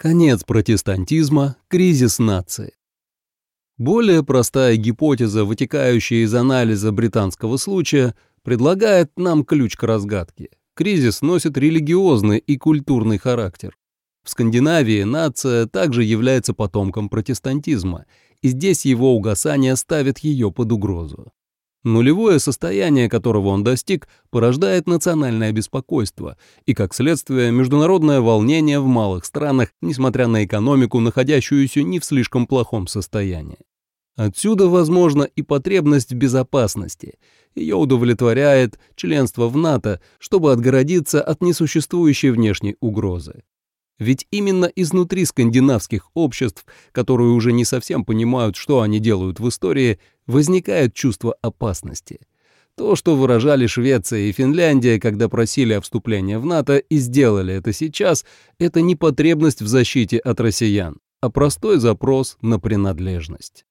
Конец протестантизма, кризис нации. Более простая гипотеза, вытекающая из анализа британского случая, предлагает нам ключ к разгадке. Кризис носит религиозный и культурный характер. В Скандинавии нация также является потомком протестантизма, и здесь его угасание ставит ее под угрозу. Нулевое состояние, которого он достиг, порождает национальное беспокойство и, как следствие, международное волнение в малых странах, несмотря на экономику, находящуюся не в слишком плохом состоянии. Отсюда, возможно, и потребность в безопасности. Ее удовлетворяет членство в НАТО, чтобы отгородиться от несуществующей внешней угрозы. Ведь именно изнутри скандинавских обществ, которые уже не совсем понимают, что они делают в истории, возникает чувство опасности. То, что выражали Швеция и Финляндия, когда просили о вступлении в НАТО и сделали это сейчас, это не потребность в защите от россиян, а простой запрос на принадлежность.